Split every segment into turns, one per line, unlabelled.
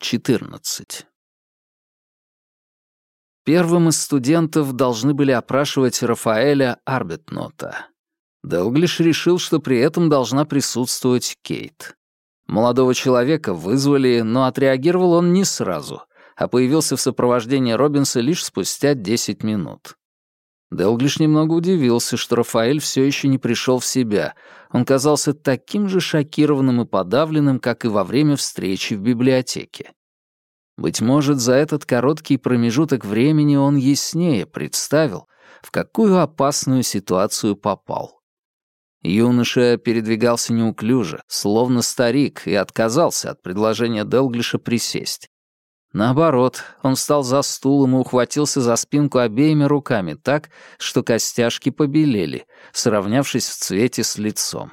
14. Первым из студентов должны были опрашивать Рафаэля Арбетнота. Делглиш решил, что при этом должна присутствовать Кейт. Молодого человека вызвали, но отреагировал он не сразу, а появился в сопровождении Робинса лишь спустя 10 минут. Делглиш немного удивился, что Рафаэль все еще не пришел в себя. Он казался таким же шокированным и подавленным, как и во время встречи в библиотеке. Быть может, за этот короткий промежуток времени он яснее представил, в какую опасную ситуацию попал. Юноша передвигался неуклюже, словно старик, и отказался от предложения Делглиша присесть. Наоборот, он встал за стулом и ухватился за спинку обеими руками так, что костяшки побелели, сравнявшись в цвете с лицом.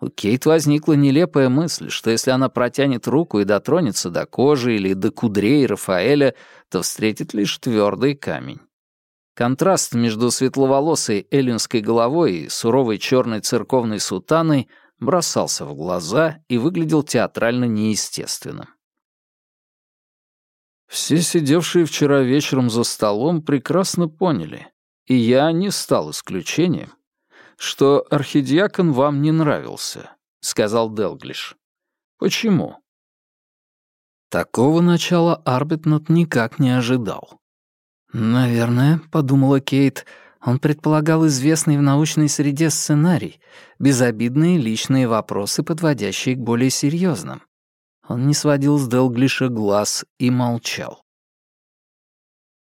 У Кейт возникла нелепая мысль, что если она протянет руку и дотронется до кожи или до кудрей Рафаэля, то встретит лишь твердый камень. Контраст между светловолосой эллинской головой и суровой черной церковной сутаной бросался в глаза и выглядел театрально неестественным. Все сидевшие вчера вечером за столом прекрасно поняли, и я не стал исключением, что архидиакон вам не нравился, сказал Делглиш. Почему? Такого начала Арбитнот никак не ожидал. «Наверное», — подумала Кейт, — «он предполагал известный в научной среде сценарий, безобидные личные вопросы, подводящие к более серьезным. Он не сводил с Делглиша глаз и молчал.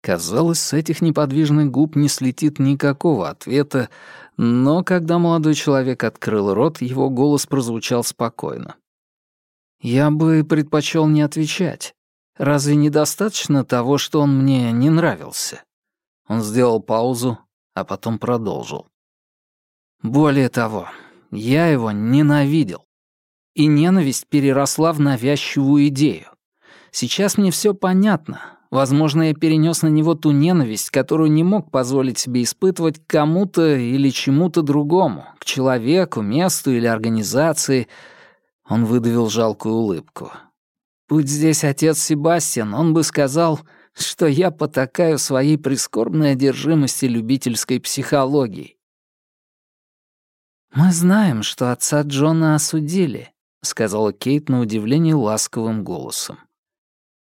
Казалось, с этих неподвижных губ не слетит никакого ответа, но когда молодой человек открыл рот, его голос прозвучал спокойно. «Я бы предпочел не отвечать. Разве недостаточно того, что он мне не нравился?» Он сделал паузу, а потом продолжил. «Более того, я его ненавидел и ненависть переросла в навязчивую идею. Сейчас мне все понятно. Возможно, я перенес на него ту ненависть, которую не мог позволить себе испытывать к кому-то или чему-то другому, к человеку, месту или организации. Он выдавил жалкую улыбку. Будь здесь отец Себастьян, он бы сказал, что я потакаю своей прискорбной одержимости любительской психологией. Мы знаем, что отца Джона осудили, — сказала Кейт на удивление ласковым голосом.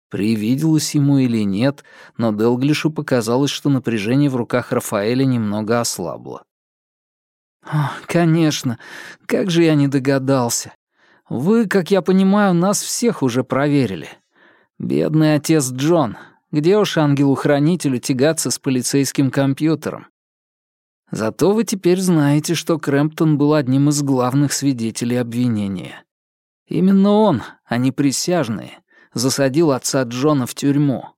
Привиделось ему или нет, но Делглишу показалось, что напряжение в руках Рафаэля немного ослабло. «О, конечно, как же я не догадался. Вы, как я понимаю, нас всех уже проверили. Бедный отец Джон, где уж ангелу-хранителю тягаться с полицейским компьютером? Зато вы теперь знаете, что Крэмптон был одним из главных свидетелей обвинения. Именно он, а не присяжные, засадил отца Джона в тюрьму.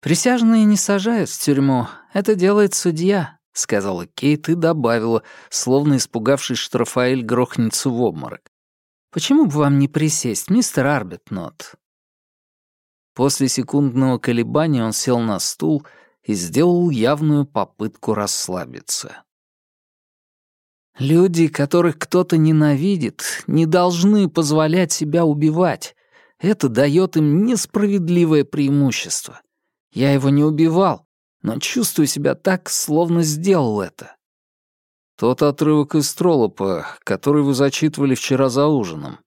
«Присяжные не сажают в тюрьму, это делает судья», — сказала Кейт и добавила, словно испугавшись, что Рафаэль грохнется в обморок. «Почему бы вам не присесть, мистер Арбитнот?» После секундного колебания он сел на стул и сделал явную попытку расслабиться. Люди, которых кто-то ненавидит, не должны позволять себя убивать. Это дает им несправедливое преимущество. Я его не убивал, но чувствую себя так, словно сделал это. Тот отрывок из Троллопа, который вы зачитывали вчера за ужином.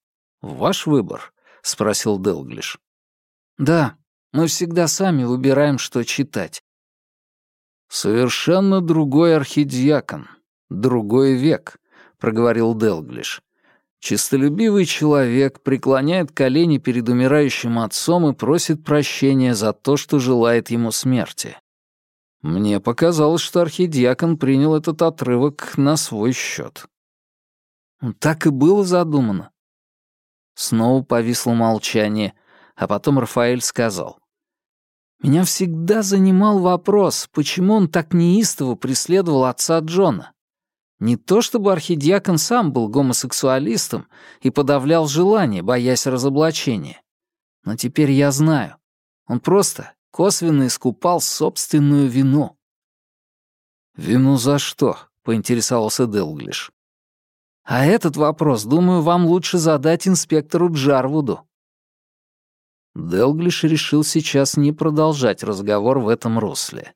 Ваш выбор? — спросил Делглиш. Да, мы всегда сами выбираем, что читать. Совершенно другой архидиакон, другой век», — проговорил Делглиш. «Чистолюбивый человек преклоняет колени перед умирающим отцом и просит прощения за то, что желает ему смерти. Мне показалось, что архидиакон принял этот отрывок на свой счет. Так и было задумано. Снова повисло молчание, а потом Рафаэль сказал. «Меня всегда занимал вопрос, почему он так неистово преследовал отца Джона. Не то чтобы архидиакон сам был гомосексуалистом и подавлял желание, боясь разоблачения. Но теперь я знаю. Он просто косвенно искупал собственную вину. «Вину за что?» — поинтересовался Делглиш. «А этот вопрос, думаю, вам лучше задать инспектору Джарвуду». Делглиш решил сейчас не продолжать разговор в этом русле.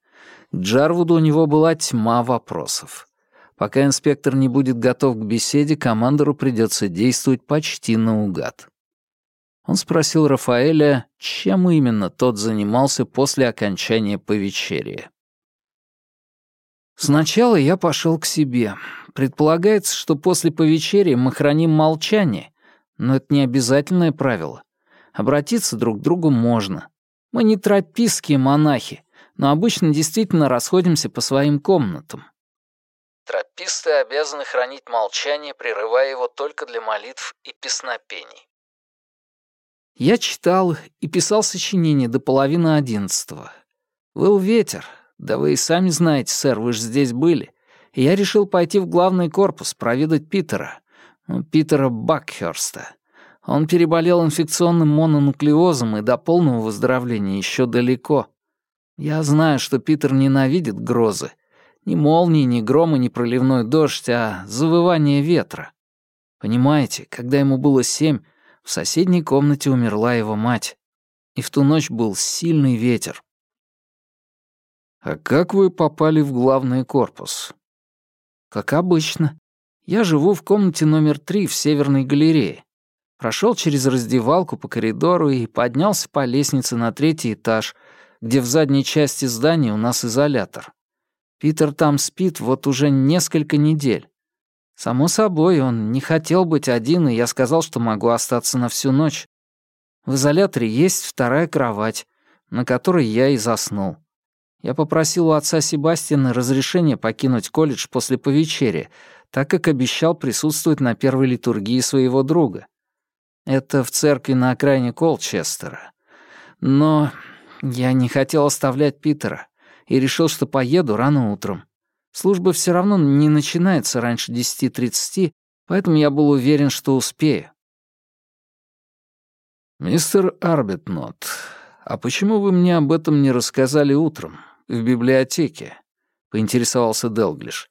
К Джарвуду у него была тьма вопросов. Пока инспектор не будет готов к беседе, командору придется действовать почти наугад. Он спросил Рафаэля, чем именно тот занимался после окончания повечерия. «Сначала я пошел к себе. Предполагается, что после повечерия мы храним молчание, но это не обязательное правило. Обратиться друг к другу можно. Мы не тропистские монахи, но обычно действительно расходимся по своим комнатам. Трописты обязаны хранить молчание, прерывая его только для молитв и песнопений. Я читал и писал сочинение до половины одиннадцатого. Был ветер. Да вы и сами знаете, сэр, вы же здесь были. И я решил пойти в главный корпус, проведать Питера. Ну, Питера Бакхерста. Он переболел инфекционным мононуклеозом и до полного выздоровления еще далеко. Я знаю, что Питер ненавидит грозы. Ни молнии, ни грома, ни проливной дождь, а завывание ветра. Понимаете, когда ему было семь, в соседней комнате умерла его мать. И в ту ночь был сильный ветер. «А как вы попали в главный корпус?» «Как обычно. Я живу в комнате номер три в Северной галерее. Прошел через раздевалку по коридору и поднялся по лестнице на третий этаж, где в задней части здания у нас изолятор. Питер там спит вот уже несколько недель. Само собой, он не хотел быть один, и я сказал, что могу остаться на всю ночь. В изоляторе есть вторая кровать, на которой я и заснул. Я попросил у отца Себастьяна разрешения покинуть колледж после повечерия, так как обещал присутствовать на первой литургии своего друга. Это в церкви на окраине Колчестера. Но я не хотел оставлять Питера и решил, что поеду рано утром. Служба все равно не начинается раньше 10.30, поэтому я был уверен, что успею. «Мистер Арбитнот, а почему вы мне об этом не рассказали утром, в библиотеке?» — поинтересовался Делглиш.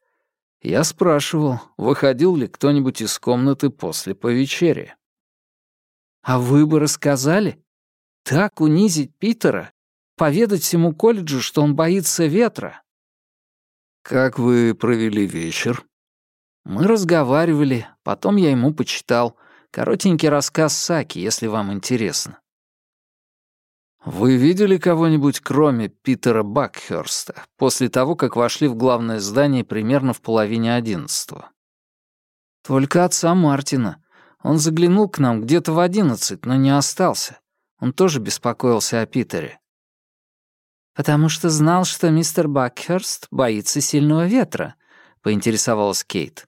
Я спрашивал, выходил ли кто-нибудь из комнаты после повечерия. А вы бы рассказали? Так унизить Питера? Поведать всему колледжу, что он боится ветра? Как вы провели вечер? Мы разговаривали, потом я ему почитал. Коротенький рассказ Саки, если вам интересно. Вы видели кого-нибудь, кроме Питера Бакхерста, после того, как вошли в главное здание примерно в половине одиннадцатого? Только отца Мартина. Он заглянул к нам где-то в одиннадцать, но не остался. Он тоже беспокоился о Питере. «Потому что знал, что мистер Бакхерст боится сильного ветра», — поинтересовалась Кейт.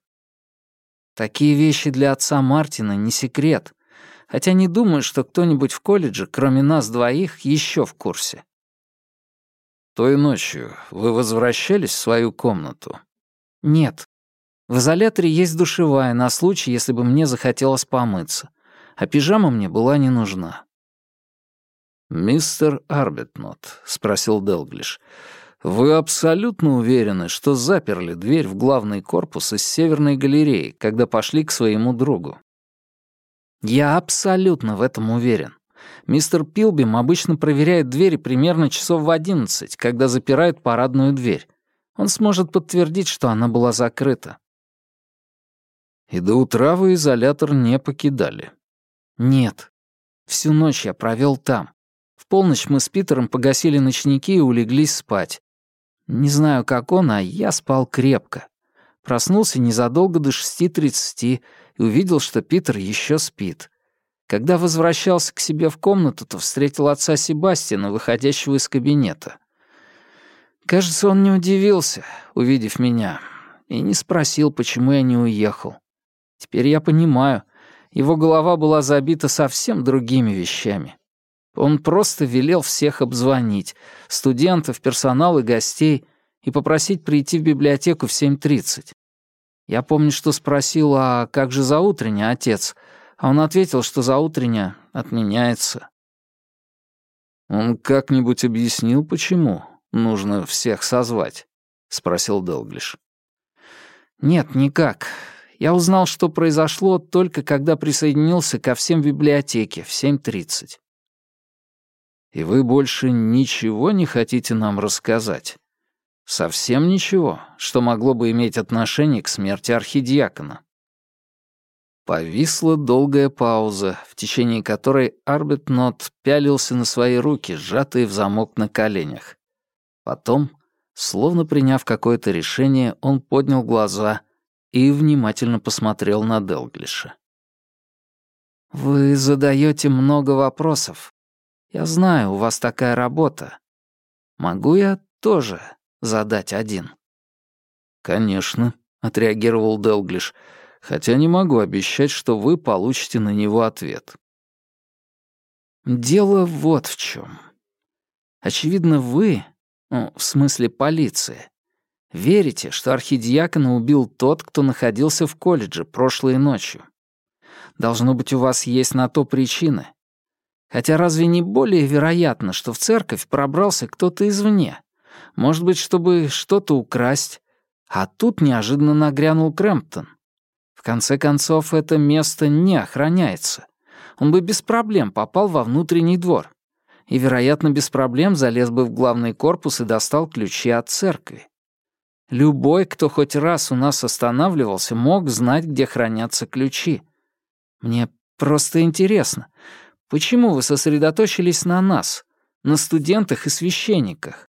«Такие вещи для отца Мартина не секрет, хотя не думаю, что кто-нибудь в колледже, кроме нас двоих, еще в курсе». «Той ночью вы возвращались в свою комнату?» «Нет. В изоляторе есть душевая на случай, если бы мне захотелось помыться, а пижама мне была не нужна. «Мистер Арбитнот», — спросил Делглиш, — «вы абсолютно уверены, что заперли дверь в главный корпус из Северной галереи, когда пошли к своему другу?» «Я абсолютно в этом уверен. Мистер Пилбим обычно проверяет двери примерно часов в одиннадцать, когда запирает парадную дверь. Он сможет подтвердить, что она была закрыта. И до утра вы изолятор не покидали? Нет. Всю ночь я провел там. В полночь мы с Питером погасили ночники и улеглись спать. Не знаю, как он, а я спал крепко. Проснулся незадолго до шести тридцати и увидел, что Питер еще спит. Когда возвращался к себе в комнату, то встретил отца Себастьяна, выходящего из кабинета. Кажется, он не удивился, увидев меня, и не спросил, почему я не уехал. Теперь я понимаю, его голова была забита совсем другими вещами. Он просто велел всех обзвонить, студентов, персонал и гостей, и попросить прийти в библиотеку в 7.30. Я помню, что спросил, а как же заутренне, отец? А он ответил, что заутренне отменяется. «Он как-нибудь объяснил, почему нужно всех созвать?» — спросил Делглиш. «Нет, никак. Я узнал, что произошло только когда присоединился ко всем библиотеке в 7.30. И вы больше ничего не хотите нам рассказать? Совсем ничего, что могло бы иметь отношение к смерти архидиакона?» Повисла долгая пауза, в течение которой Арбитнот пялился на свои руки, сжатые в замок на коленях. Потом, словно приняв какое-то решение, он поднял глаза и внимательно посмотрел на Делглиша. «Вы задаете много вопросов. Я знаю, у вас такая работа. Могу я тоже задать один?» «Конечно», — отреагировал Делглиш, «хотя не могу обещать, что вы получите на него ответ». «Дело вот в чем. Очевидно, вы, ну, в смысле полиция, верите, что архидиакона убил тот, кто находился в колледже прошлой ночью. Должно быть, у вас есть на то причины. Хотя разве не более вероятно, что в церковь пробрался кто-то извне?» Может быть, чтобы что-то украсть. А тут неожиданно нагрянул Крэмптон. В конце концов, это место не охраняется. Он бы без проблем попал во внутренний двор. И, вероятно, без проблем залез бы в главный корпус и достал ключи от церкви. Любой, кто хоть раз у нас останавливался, мог знать, где хранятся ключи. Мне просто интересно, почему вы сосредоточились на нас, на студентах и священниках?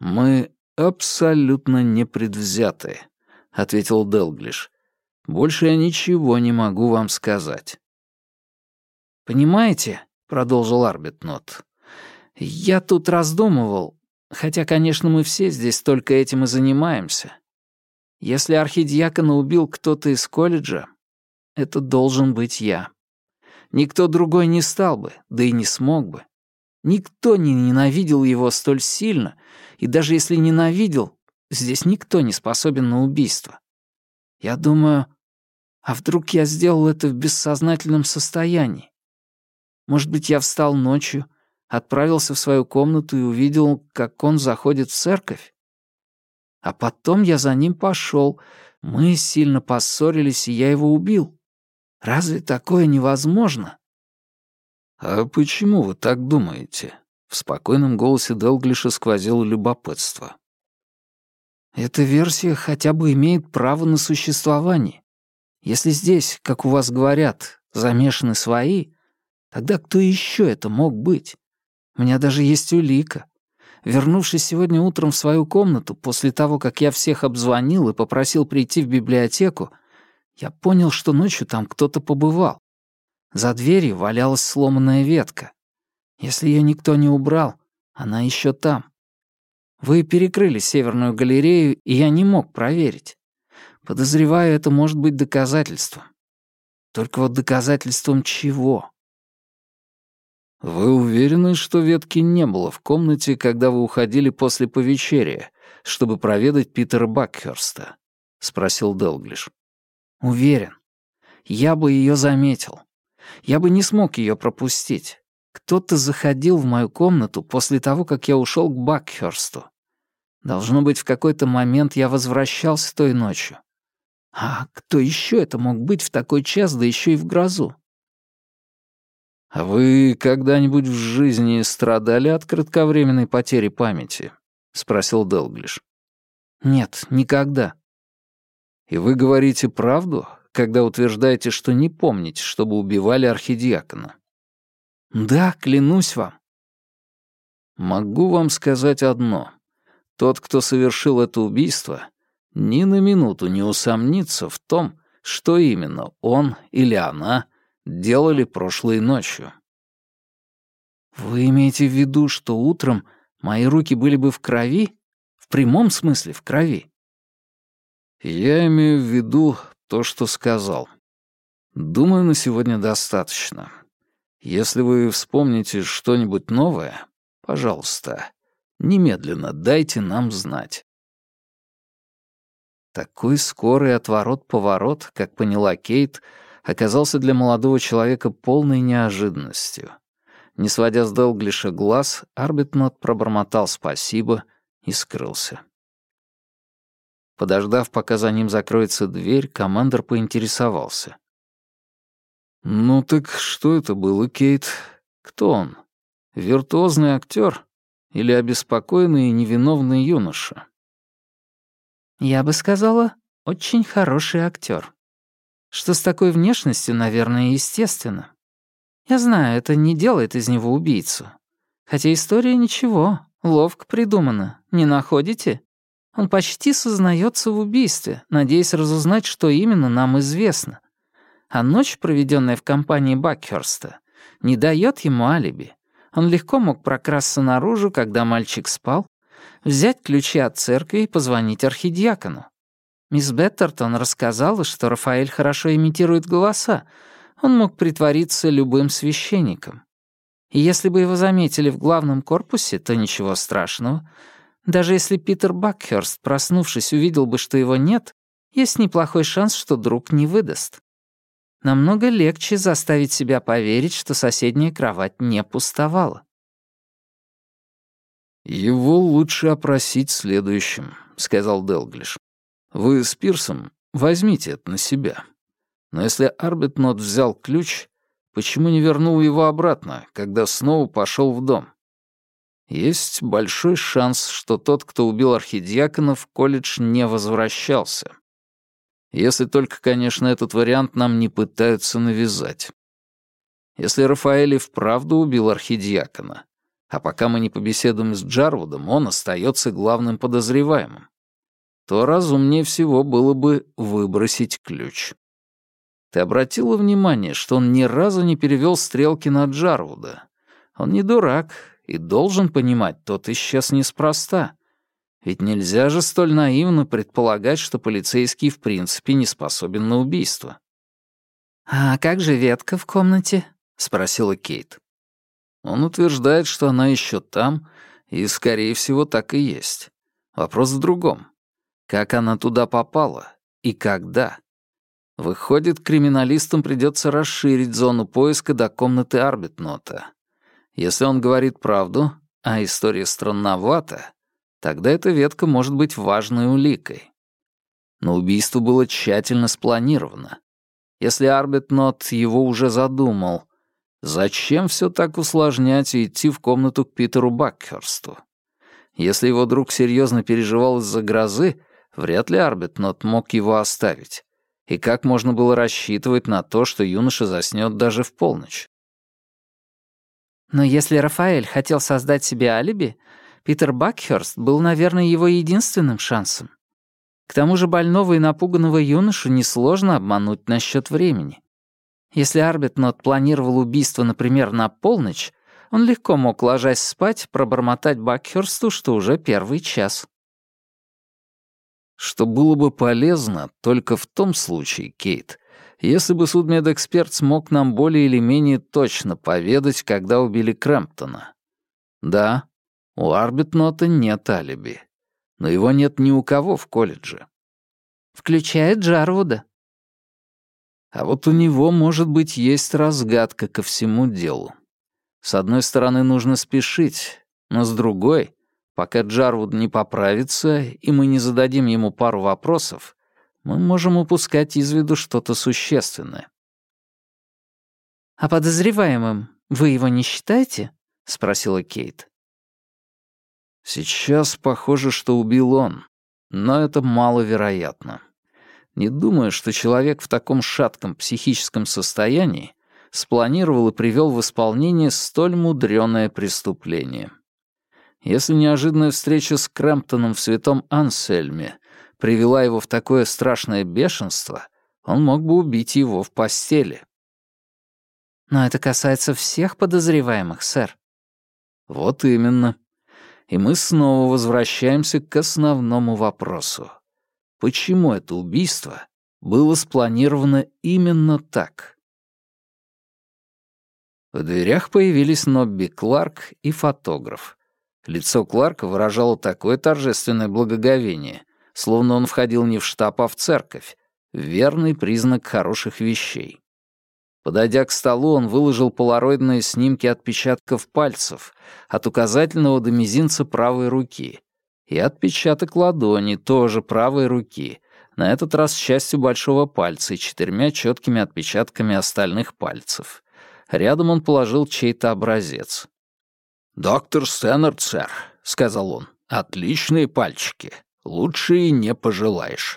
«Мы абсолютно непредвзяты», — ответил Делглиш. «Больше я ничего не могу вам сказать».
«Понимаете», — продолжил Арбитнот, — «я тут раздумывал, хотя, конечно, мы все здесь только этим и занимаемся. Если архидиакона убил кто-то из колледжа, это должен быть я. Никто другой не стал бы, да и не смог бы. Никто не ненавидел его столь сильно, и даже если ненавидел, здесь никто не способен на убийство. Я думаю, а вдруг я сделал это в бессознательном состоянии? Может быть, я встал ночью, отправился в свою комнату и увидел, как он заходит в церковь? А потом я за ним пошел. Мы сильно поссорились, и я его убил. Разве такое невозможно?
«А почему вы так думаете?» В спокойном голосе Делглиша сквозило любопытство.
«Эта версия хотя бы имеет право на существование. Если здесь, как у вас говорят, замешаны свои, тогда кто еще это мог быть? У меня даже есть улика. Вернувшись сегодня утром в свою комнату, после того, как я всех обзвонил и попросил прийти в библиотеку, я понял, что ночью там кто-то побывал. За дверью валялась сломанная ветка. Если ее никто не убрал, она еще там. Вы перекрыли северную галерею, и я не мог проверить. Подозреваю, это может быть доказательством. Только вот доказательством чего?
«Вы уверены, что ветки не было в комнате, когда вы уходили после повечерия, чтобы проведать Питера Бакхерста?» — спросил Делглиш.
«Уверен. Я бы ее заметил. Я бы не смог ее пропустить. Кто-то заходил в мою комнату после того, как я ушел к Бакхерсту. Должно быть, в какой-то момент я возвращался той ночью. А кто еще это мог быть в такой час, да еще и в грозу?
А вы когда-нибудь в жизни страдали от кратковременной потери памяти? спросил Делглиш.
Нет, никогда.
И вы говорите правду, когда утверждаете, что не помните, чтобы убивали архидиакона.
Да, клянусь вам.
Могу вам сказать одно. Тот, кто совершил это убийство, ни на минуту не усомнится в том, что именно он или она делали прошлой ночью.
Вы имеете в виду, что утром мои руки были бы в крови? В прямом смысле в крови?
Я имею в виду то, что сказал. Думаю, на сегодня достаточно. Если вы вспомните что-нибудь новое, пожалуйста, немедленно дайте нам знать.
Такой скорый отворот-поворот, как поняла Кейт, оказался для молодого человека полной неожиданностью. Не сводя с Делглиша глаз, Арбитнот пробормотал спасибо и скрылся. Подождав, пока за ним закроется дверь, командор поинтересовался.
«Ну так что это было, Кейт? Кто он?
Виртуозный актер или обеспокоенный и невиновный юноша?
Я бы сказала, очень хороший актер. Что с такой внешностью, наверное, естественно. Я знаю, это не делает из него убийцу. Хотя история ничего, ловко придумана, не находите? Он почти сознается в убийстве, надеясь разузнать, что именно нам известно. А ночь, проведенная в компании Бакхерста, не дает ему алиби. Он легко мог прокрасться наружу, когда мальчик спал, взять ключи от церкви и позвонить архидиакону. Мисс Беттертон рассказала, что Рафаэль хорошо имитирует голоса. Он мог притвориться любым священником. И если бы его заметили в главном корпусе, то ничего страшного. Даже если Питер Бакхерст, проснувшись, увидел бы, что его нет, есть неплохой шанс, что друг не выдаст. Намного легче заставить себя поверить, что соседняя кровать не пустовала.
«Его лучше опросить следующим», — сказал Делглиш. «Вы с Пирсом возьмите это на себя. Но если Арбитнот взял ключ, почему не вернул его обратно, когда снова пошел в дом? Есть большой шанс, что тот, кто убил архидиакона, в колледж не возвращался. Если только, конечно, этот вариант нам не пытаются навязать. Если Рафаэль и вправду убил архидиакона, а пока мы не побеседуем с Джарвудом, он остается главным подозреваемым, то разумнее всего было бы выбросить ключ. Ты обратила внимание, что он ни разу не перевел стрелки на Джарвуда? Он не дурак и должен понимать, тот исчез неспроста. Ведь нельзя же столь наивно предполагать, что полицейский в принципе не способен на убийство.
«А как же ветка в комнате?» — спросила Кейт.
Он утверждает, что она еще там, и, скорее всего, так и есть. Вопрос в другом. Как она туда попала и когда? Выходит, криминалистам придется расширить зону поиска до комнаты Арбитнота. Если он говорит правду, а история странновата, тогда эта ветка может быть важной уликой. Но убийство было тщательно спланировано. Если Арбитнот его уже задумал, зачем все так усложнять и идти в комнату к Питеру Бакхерсту? Если его друг серьезно переживал из-за грозы, вряд ли Арбитнот мог его оставить и как можно было рассчитывать на то, что юноша заснёт даже в полночь.
Но если Рафаэль хотел создать себе алиби, Питер Бакхерст был, наверное, его единственным шансом. К тому же больного и напуганного юношу несложно обмануть насчет времени. Если Арбитнот планировал убийство, например, на полночь, он легко мог, ложась спать, пробормотать Бакхерсту, что уже первый час
что было бы полезно только в том случае, Кейт, если бы судмедэксперт смог нам более или менее точно поведать, когда убили Крэмптона. Да, у Арбитнота нет алиби, но его нет ни у кого в колледже.
Включая Джарвуда.
А вот у него, может быть, есть разгадка ко всему делу. С одной стороны, нужно спешить, но с другой Пока Джарвуд не поправится, и мы не зададим ему пару вопросов, мы можем упускать из виду что-то существенное.
«А подозреваемым вы его не считаете?» — спросила Кейт.
«Сейчас похоже, что убил он, но это маловероятно. Не думаю, что человек в таком шатком психическом состоянии спланировал и привел в исполнение столь мудреное преступление. Если неожиданная встреча с Крэмптоном в Святом Ансельме привела его в такое страшное бешенство, он мог бы убить его в постели.
Но это касается всех подозреваемых, сэр.
Вот именно. И мы снова возвращаемся к основному вопросу. Почему это убийство было спланировано именно так? В дверях появились Нобби Кларк и фотограф. Лицо Кларка выражало такое торжественное благоговение, словно он входил не в штаб, а в церковь. Верный признак хороших вещей. Подойдя к столу, он выложил полароидные снимки отпечатков пальцев от указательного до мизинца правой руки и отпечаток ладони тоже правой руки, на этот раз с частью большого пальца и четырьмя четкими отпечатками остальных пальцев. Рядом он положил чей-то образец.
«Доктор Стэннерд, сэр», — сказал он, — «отличные пальчики. Лучше и не пожелаешь.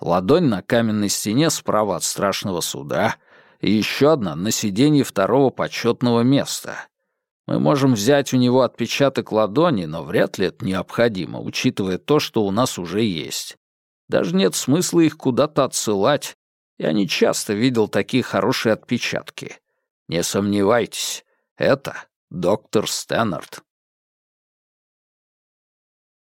Ладонь на каменной стене справа от страшного суда и еще одна на сиденье второго почетного места. Мы можем взять у него отпечаток ладони, но вряд ли это необходимо, учитывая то, что у нас уже есть. Даже нет смысла их куда-то отсылать. Я не часто видел такие хорошие отпечатки. Не сомневайтесь, это доктор Стэннард.